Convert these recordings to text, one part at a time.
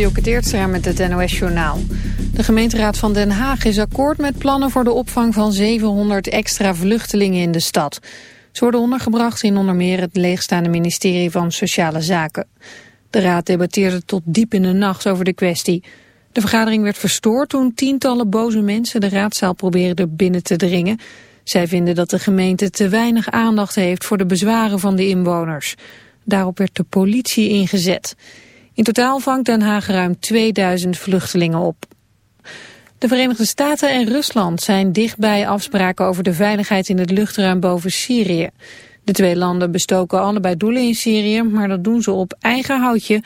Dielke met het NOS-journaal. De gemeenteraad van Den Haag is akkoord met plannen voor de opvang van 700 extra vluchtelingen in de stad. Ze worden ondergebracht in onder meer het leegstaande ministerie van Sociale Zaken. De raad debatteerde tot diep in de nacht over de kwestie. De vergadering werd verstoord toen tientallen boze mensen de raadzaal probeerden binnen te dringen. Zij vinden dat de gemeente te weinig aandacht heeft voor de bezwaren van de inwoners. Daarop werd de politie ingezet. In totaal vangt Den Haag ruim 2000 vluchtelingen op. De Verenigde Staten en Rusland zijn dichtbij afspraken over de veiligheid in het luchtruim boven Syrië. De twee landen bestoken allebei doelen in Syrië, maar dat doen ze op eigen houtje,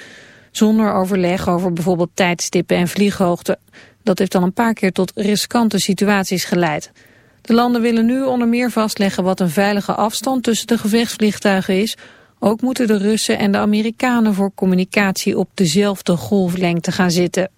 zonder overleg over bijvoorbeeld tijdstippen en vlieghoogte. Dat heeft al een paar keer tot riskante situaties geleid. De landen willen nu onder meer vastleggen wat een veilige afstand tussen de gevechtsvliegtuigen is, ook moeten de Russen en de Amerikanen voor communicatie op dezelfde golflengte gaan zitten.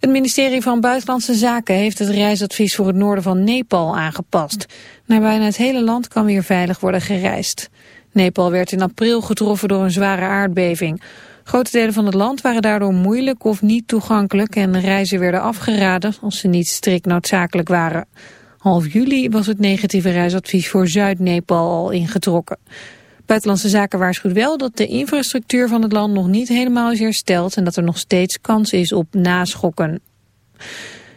Het ministerie van Buitenlandse Zaken heeft het reisadvies voor het noorden van Nepal aangepast. Naar bijna het hele land kan weer veilig worden gereisd. Nepal werd in april getroffen door een zware aardbeving. Grote delen van het land waren daardoor moeilijk of niet toegankelijk en reizen werden afgeraden als ze niet strikt noodzakelijk waren. Half juli was het negatieve reisadvies voor Zuid-Nepal al ingetrokken. Buitenlandse Zaken waarschuwt wel dat de infrastructuur van het land nog niet helemaal is hersteld en dat er nog steeds kans is op naschokken.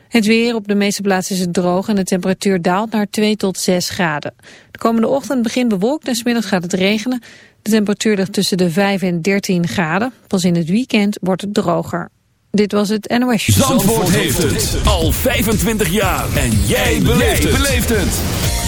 Het weer op de meeste plaatsen is het droog en de temperatuur daalt naar 2 tot 6 graden. De komende ochtend begint bewolkt en smiddags gaat het regenen. De temperatuur ligt tussen de 5 en 13 graden. Pas in het weekend wordt het droger. Dit was het NOS. Zandvoort, Zandvoort heeft het al 25 jaar. En jij beleeft het.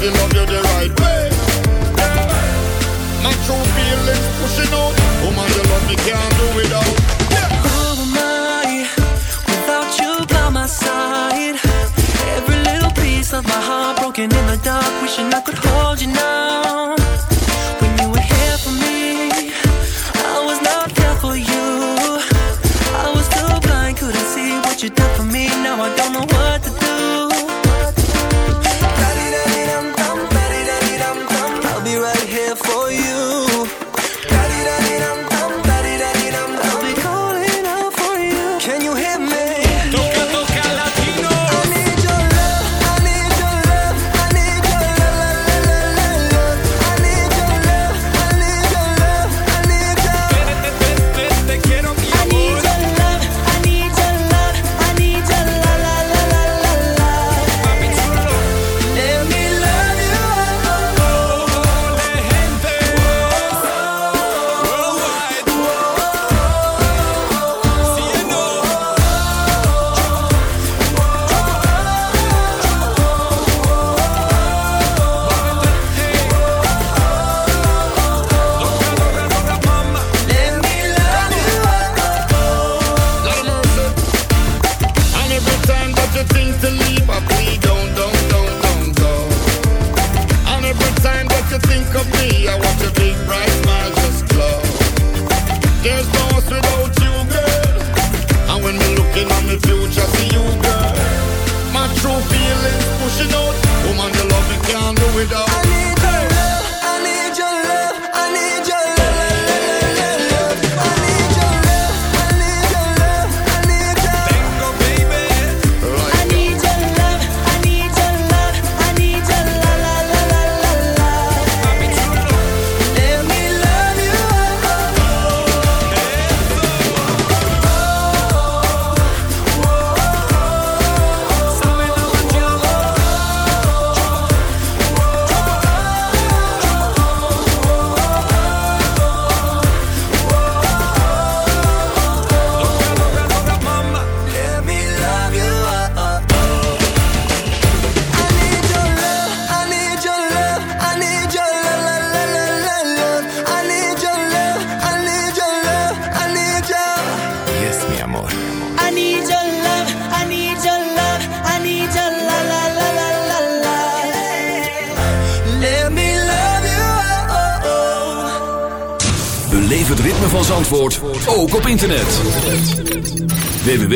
He love you the right way. My true feelings pushing out. Woman, you love me, can't do without.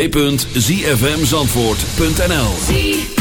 www.zfmzandvoort.nl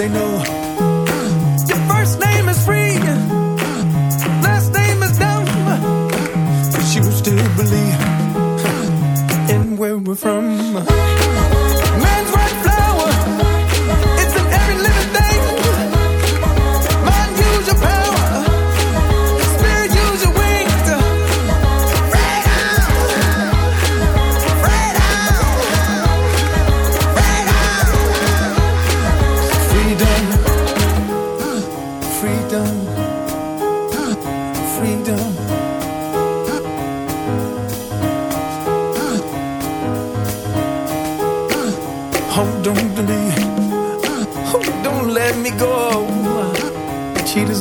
they know? from.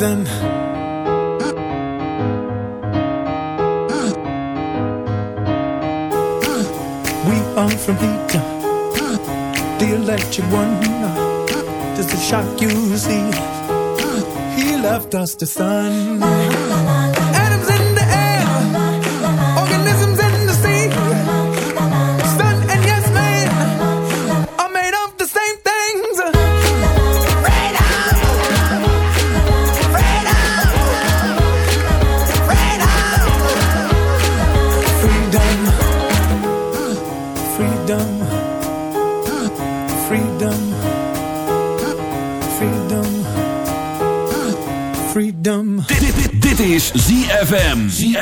them. We are from here, the electric one. Just a shock you see. He left us the sun.